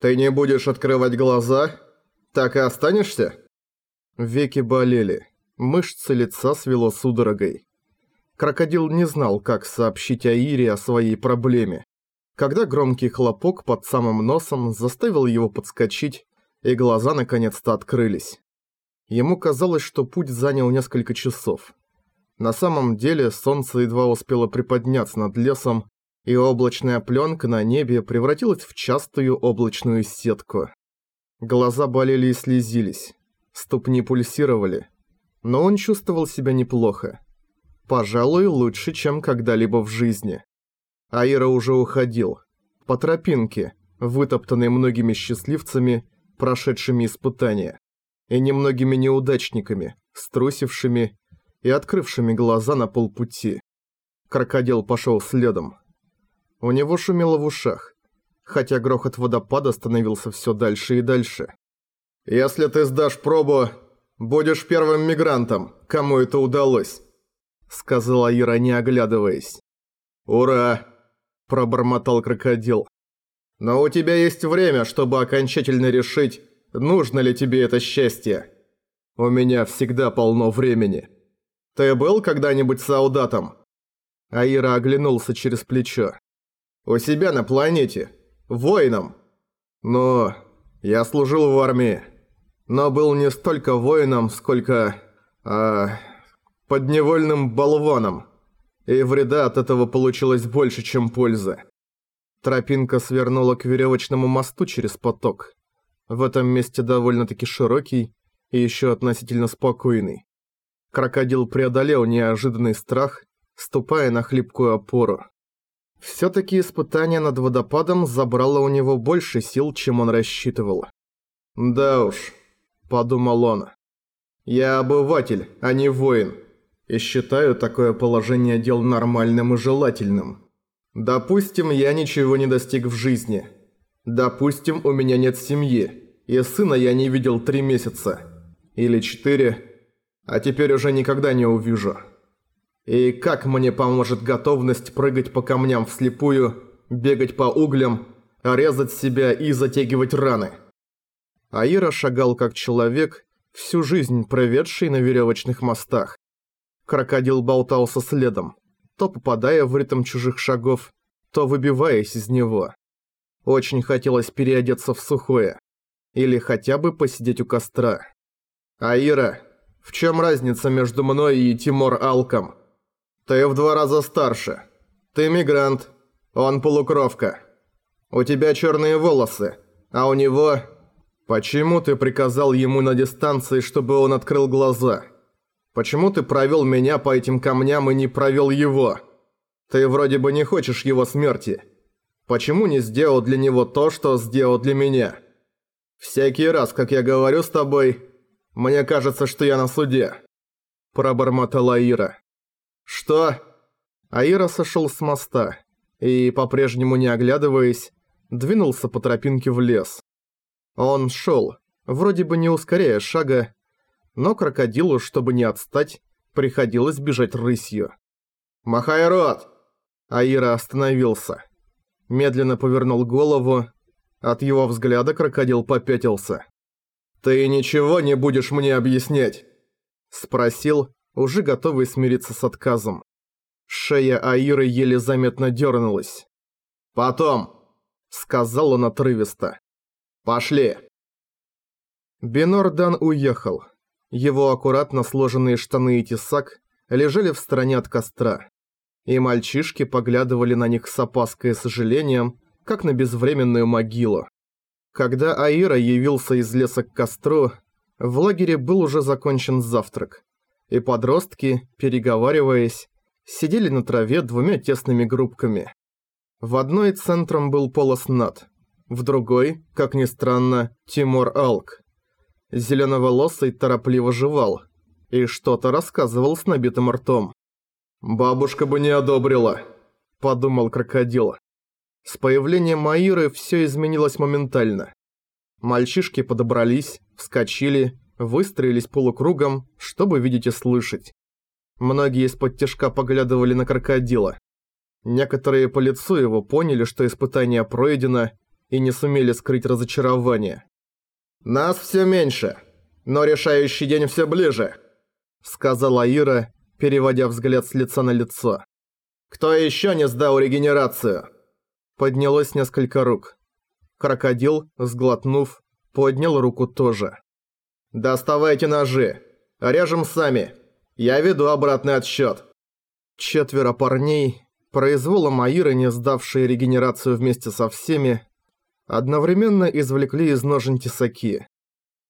«Ты не будешь открывать глаза? Так и останешься?» Веки болели. Мышцы лица свело судорогой. Крокодил не знал, как сообщить Аире о своей проблеме. Когда громкий хлопок под самым носом заставил его подскочить, и глаза наконец-то открылись. Ему казалось, что путь занял несколько часов. На самом деле солнце едва успело приподняться над лесом, и облачная пленка на небе превратилась в частую облачную сетку. Глаза болели и слезились, ступни пульсировали, но он чувствовал себя неплохо. Пожалуй, лучше, чем когда-либо в жизни. Аира уже уходил. По тропинке, вытоптанной многими счастливцами, прошедшими испытания, и немногими неудачниками, струсившими и открывшими глаза на полпути. Крокодил пошел следом. У него шумело в ушах, хотя грохот водопада становился все дальше и дальше. «Если ты сдашь пробу, будешь первым мигрантом, кому это удалось», сказала Ира, не оглядываясь. «Ура!» – пробормотал крокодил. «Но у тебя есть время, чтобы окончательно решить, нужно ли тебе это счастье. У меня всегда полно времени. Ты был когда-нибудь солдатом?» Аира оглянулся через плечо. «У себя на планете. Воином. Но я служил в армии. Но был не столько воином, сколько... А, подневольным болваном. И вреда от этого получилось больше, чем пользы. Тропинка свернула к веревочному мосту через поток. В этом месте довольно-таки широкий и еще относительно спокойный. Крокодил преодолел неожиданный страх, ступая на хлипкую опору. Всё-таки испытание над водопадом забрало у него больше сил, чем он рассчитывал. «Да уж», – подумал он. «Я обыватель, а не воин и считаю такое положение дел нормальным и желательным. Допустим, я ничего не достиг в жизни. Допустим, у меня нет семьи, и сына я не видел три месяца. Или четыре, а теперь уже никогда не увижу. И как мне поможет готовность прыгать по камням вслепую, бегать по углям, резать себя и затягивать раны? Аира шагал как человек, всю жизнь проведший на веревочных мостах. Крокодил болтался следом, то попадая в ритм чужих шагов, то выбиваясь из него. Очень хотелось переодеться в сухое. Или хотя бы посидеть у костра. «Аира, в чем разница между мной и Тимур Алком? Ты в два раза старше. Ты мигрант. Он полукровка. У тебя черные волосы, а у него... Почему ты приказал ему на дистанции, чтобы он открыл глаза?» Почему ты провел меня по этим камням и не провел его? Ты вроде бы не хочешь его смерти. Почему не сделал для него то, что сделал для меня? Всякий раз, как я говорю с тобой, мне кажется, что я на суде. Пробормотала Ира. Что? Аира сошел с моста и, по-прежнему не оглядываясь, двинулся по тропинке в лес. Он шел, вроде бы не ускоряя шага, но крокодилу, чтобы не отстать, приходилось бежать рысью. «Махай рот!» Аира остановился. Медленно повернул голову. От его взгляда крокодил попятился. «Ты ничего не будешь мне объяснять?» Спросил, уже готовый смириться с отказом. Шея Аиры еле заметно дернулась. «Потом!» — сказал он отрывисто. «Пошли!» Бенордан уехал. Его аккуратно сложенные штаны и тесак лежали в стороне от костра. И мальчишки поглядывали на них с опаской и сожалением, как на безвременную могилу. Когда Аира явился из леса к костру, в лагере был уже закончен завтрак. И подростки, переговариваясь, сидели на траве двумя тесными группками. В одной центром был Полос Над, в другой, как ни странно, Тимур Алк. Зеленоволосый торопливо жевал и что-то рассказывал с набитым ртом. «Бабушка бы не одобрила», – подумал крокодил. С появлением Маиры все изменилось моментально. Мальчишки подобрались, вскочили, выстроились полукругом, чтобы видеть и слышать. Многие из-под тяжка поглядывали на крокодила. Некоторые по лицу его поняли, что испытание пройдено, и не сумели скрыть разочарование. «Нас все меньше, но решающий день все ближе», — сказала Ира, переводя взгляд с лица на лицо. «Кто еще не сдал регенерацию?» Поднялось несколько рук. Крокодил, сглотнув, поднял руку тоже. «Доставайте ножи. Режем сами. Я веду обратный отсчет. Четверо парней, произволом Аиры, не сдавшие регенерацию вместе со всеми, одновременно извлекли из ножен тесаки.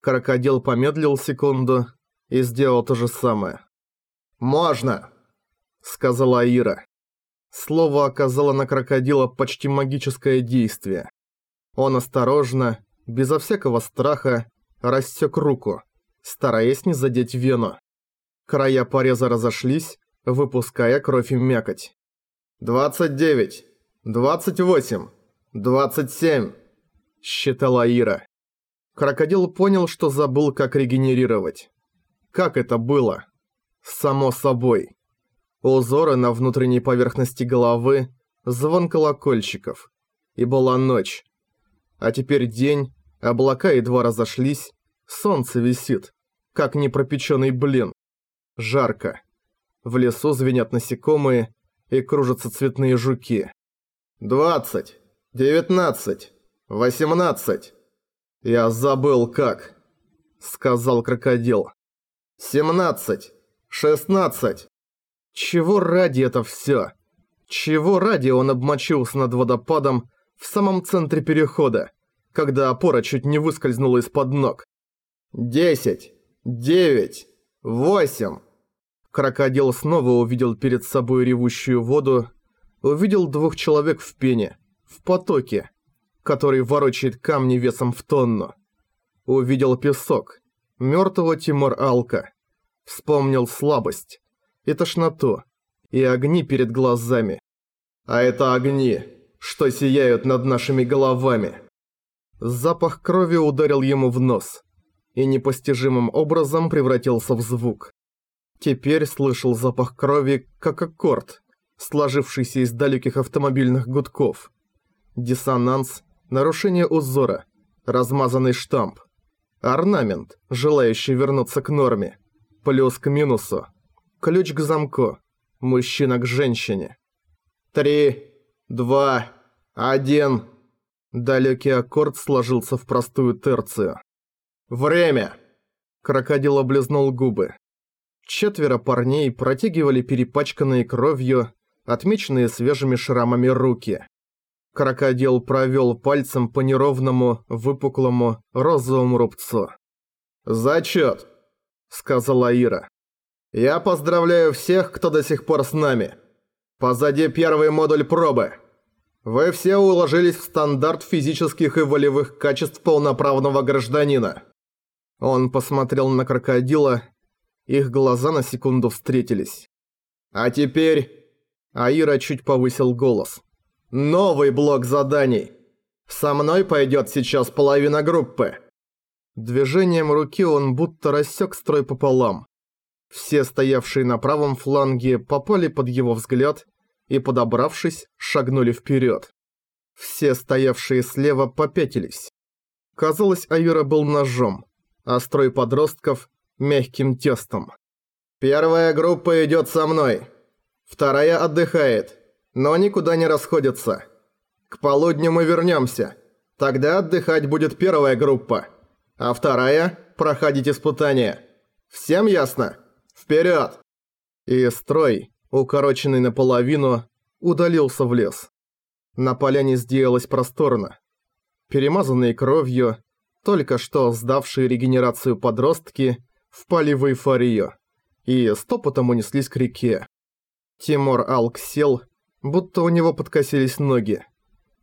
Крокодил помедлил секунду и сделал то же самое. «Можно!» — сказала Аира. Слово оказало на крокодила почти магическое действие. Он осторожно, безо всякого страха, рассек руку, стараясь не задеть вену. Края пореза разошлись, выпуская кровь и мякоть. «Двадцать девять, двадцать восемь, двадцать семь», — считала Ира. Крокодил понял, что забыл, как регенерировать. Как это было? Само собой. Узоры на внутренней поверхности головы, звон колокольчиков. И была ночь. А теперь день, облака едва разошлись, солнце висит, как непропеченный блин. Жарко. В лесу звенят насекомые и кружатся цветные жуки. «Двадцать! Девятнадцать! Восемнадцать!» «Я забыл как», — сказал крокодил. «Семнадцать! Шестнадцать!» Чего ради это все? Чего ради он обмочился над водопадом в самом центре перехода, когда опора чуть не выскользнула из-под ног? «Десять! Девять! Восемь!» Крокодил снова увидел перед собой ревущую воду, увидел двух человек в пене, в потоке, который ворочает камни весом в тонну. Увидел песок, мертвого Тимур Алка. Вспомнил слабость и тошноту, и огни перед глазами. А это огни, что сияют над нашими головами. Запах крови ударил ему в нос и непостижимым образом превратился в звук. Теперь слышал запах крови, как аккорд, сложившийся из далеких автомобильных гудков. Диссонанс, нарушение узора, размазанный штамп. Орнамент, желающий вернуться к норме. Плюс к минусу. Ключ к замку. Мужчина к женщине. Три, два, один. Далекий аккорд сложился в простую терцию. «Время!» Крокодил облизнул губы. Четверо парней протягивали перепачканные кровью, отмеченные свежими шрамами руки. Крокодил провел пальцем по неровному, выпуклому, розовому рубцу. «Зачет!» — сказала Ира. «Я поздравляю всех, кто до сих пор с нами. Позади первый модуль пробы. Вы все уложились в стандарт физических и волевых качеств полноправного гражданина». Он посмотрел на крокодила, их глаза на секунду встретились. «А теперь...» Аира чуть повысил голос. «Новый блок заданий. Со мной пойдет сейчас половина группы». Движением руки он будто рассек строй пополам. Все стоявшие на правом фланге попали под его взгляд и, подобравшись, шагнули вперед. Все стоявшие слева попятились. Казалось, Аюра был ножом, а строй подростков мягким тестом. «Первая группа идет со мной. Вторая отдыхает, но никуда не расходится. К полудню мы вернемся. Тогда отдыхать будет первая группа, а вторая – проходить испытания. Всем ясно? Вперед!» И строй, укороченный наполовину, удалился в лес. На поляне сделалось просторно. Перемазанные кровью, только что сдавшие регенерацию подростки – впали в эйфорию и стопотом унеслись к реке. Тимур Алк сел, будто у него подкосились ноги,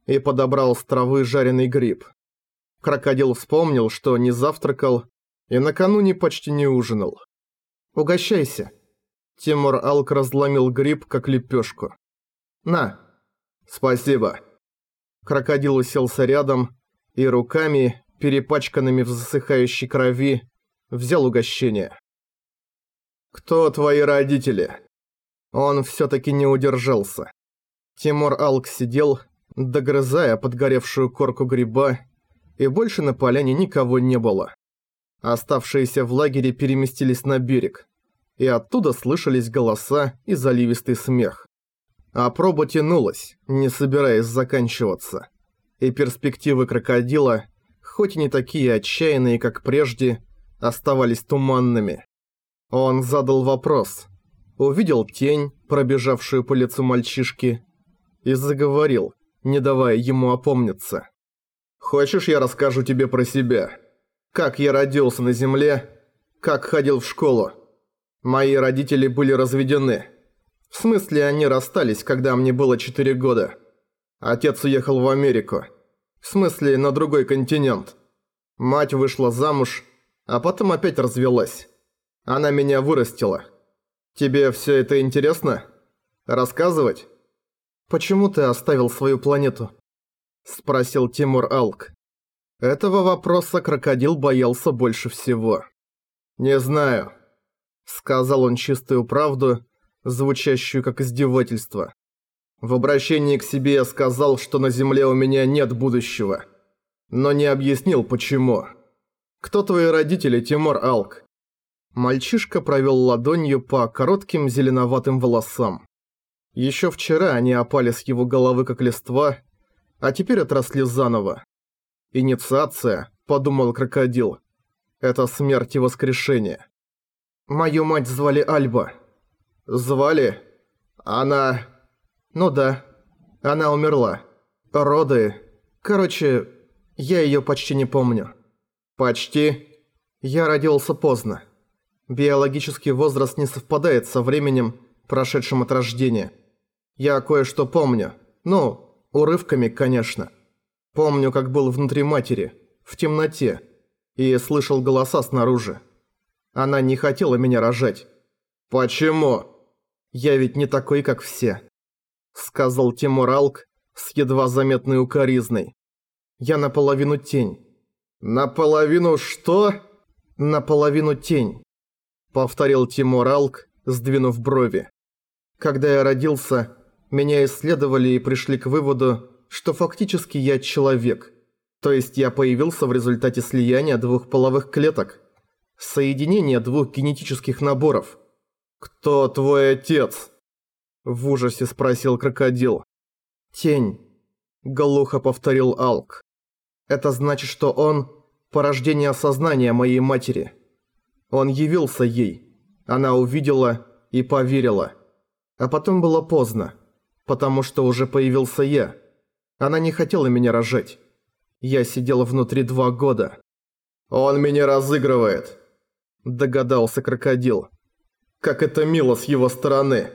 и подобрал с травы жареный гриб. Крокодил вспомнил, что не завтракал и накануне почти не ужинал. «Угощайся». Тимур Алк разломил гриб, как лепешку. «На». «Спасибо». Крокодил уселся рядом и руками, перепачканными в засыхающей крови, взял угощение. «Кто твои родители?» Он всё-таки не удержался. Тимур Алк сидел, догрызая подгоревшую корку гриба, и больше на поляне никого не было. Оставшиеся в лагере переместились на берег, и оттуда слышались голоса и заливистый смех. А проба тянулась, не собираясь заканчиваться. И перспективы крокодила, хоть и не такие отчаянные, как прежде, оставались туманными. Он задал вопрос, увидел тень, пробежавшую по лицу мальчишки, и заговорил, не давая ему опомниться. «Хочешь, я расскажу тебе про себя? Как я родился на земле, как ходил в школу? Мои родители были разведены. В смысле, они расстались, когда мне было 4 года. Отец уехал в Америку. В смысле, на другой континент. Мать вышла замуж, а потом опять развелась. Она меня вырастила. Тебе все это интересно? Рассказывать? «Почему ты оставил свою планету?» – спросил Тимур Алк. Этого вопроса крокодил боялся больше всего. «Не знаю», – сказал он чистую правду, звучащую как издевательство. В обращении к себе я сказал, что на Земле у меня нет будущего. Но не объяснил, почему. Кто твои родители, Тимур Алк? Мальчишка провел ладонью по коротким зеленоватым волосам. Еще вчера они опали с его головы как листва, а теперь отросли заново. Инициация, подумал крокодил. Это смерть и воскрешение. Мою мать звали Альба. Звали? Она... Ну да. Она умерла. Роды... Короче, я ее почти не помню. Почти? Я родился поздно. Биологический возраст не совпадает со временем, прошедшим от рождения. Я кое-что помню. Ну, урывками, конечно. Помню, как был внутри матери, в темноте, и слышал голоса снаружи. Она не хотела меня рожать. «Почему?» «Я ведь не такой, как все», — сказал Тимур Алк с едва заметной укоризной. «Я наполовину тень». «Наполовину что?» «Наполовину тень», — повторил Тимур Алк, сдвинув брови. «Когда я родился, меня исследовали и пришли к выводу, что фактически я человек. То есть я появился в результате слияния двух половых клеток. Соединения двух генетических наборов. «Кто твой отец?» В ужасе спросил крокодил. «Тень», – глухо повторил Алк. «Это значит, что он – порождение сознания моей матери. Он явился ей. Она увидела и поверила. А потом было поздно потому что уже появился я. Она не хотела меня рожать. Я сидела внутри два года. «Он меня разыгрывает», – догадался крокодил. «Как это мило с его стороны,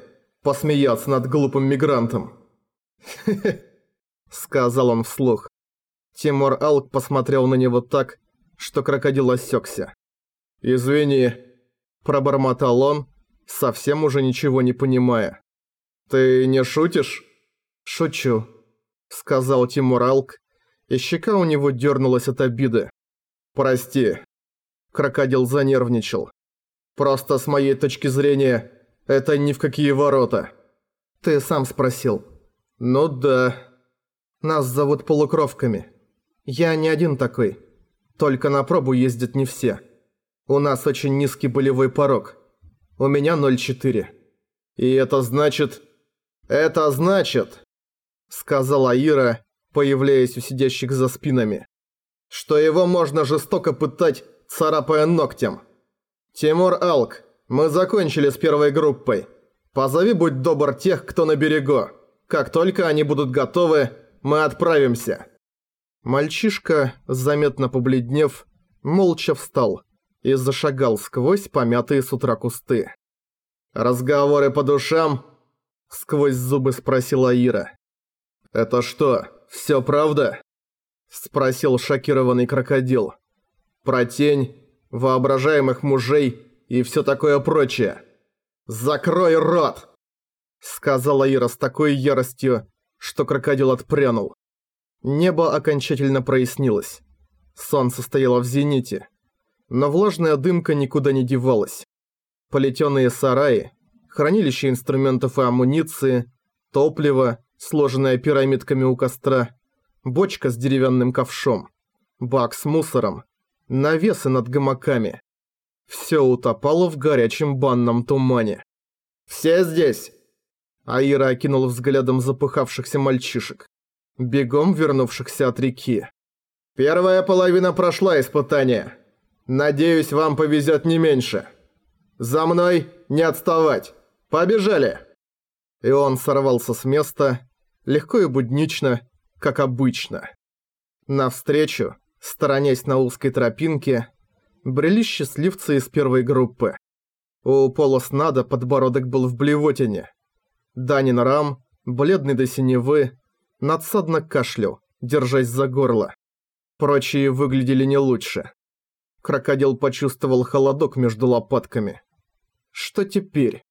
посмеяться над глупым мигрантом». Сказал он вслух. Тимур Алк посмотрел на него так, что крокодил осекся. «Извини», – пробормотал он, совсем уже ничего не понимая. «Ты не шутишь?» «Шучу», — сказал Тимур Алк, и щека у него дернулась от обиды. «Прости». Крокодил занервничал. «Просто с моей точки зрения, это ни в какие ворота». «Ты сам спросил». «Ну да». «Нас зовут полукровками. Я не один такой. Только на пробу ездят не все. У нас очень низкий болевой порог. У меня 0,4». «И это значит...» «Это значит», — сказала Ира, появляясь у сидящих за спинами, «что его можно жестоко пытать, царапая ногтем. Тимур Алк, мы закончили с первой группой. Позови, будь добр, тех, кто на берегу. Как только они будут готовы, мы отправимся». Мальчишка, заметно побледнев, молча встал и зашагал сквозь помятые с утра кусты. «Разговоры по душам – сквозь зубы спросила Ира. «Это что, все правда?» – спросил шокированный крокодил. «Про тень, воображаемых мужей и все такое прочее. Закрой рот!» – сказала Ира с такой яростью, что крокодил отпрянул. Небо окончательно прояснилось. Солнце стояло в зените. Но влажная дымка никуда не девалась. Полетенные сараи, хранилище инструментов и амуниции, топлива сложенная пирамидками у костра, бочка с деревянным ковшом, бак с мусором, навесы над гамаками. Все утопало в горячем банном тумане. «Все здесь!» Аира окинул взглядом запыхавшихся мальчишек, бегом вернувшихся от реки. «Первая половина прошла испытание. Надеюсь, вам повезет не меньше. За мной не отставать. Побежали!» И он сорвался с места, легко и буднично, как обычно. Навстречу, сторонясь на узкой тропинке, брели счастливцы из первой группы. У Пола Снада подбородок был в блевотине. Данин Рам, бледный до синевы, надсадно кашлял, держась за горло. Прочие выглядели не лучше. Крокодил почувствовал холодок между лопатками. Что теперь?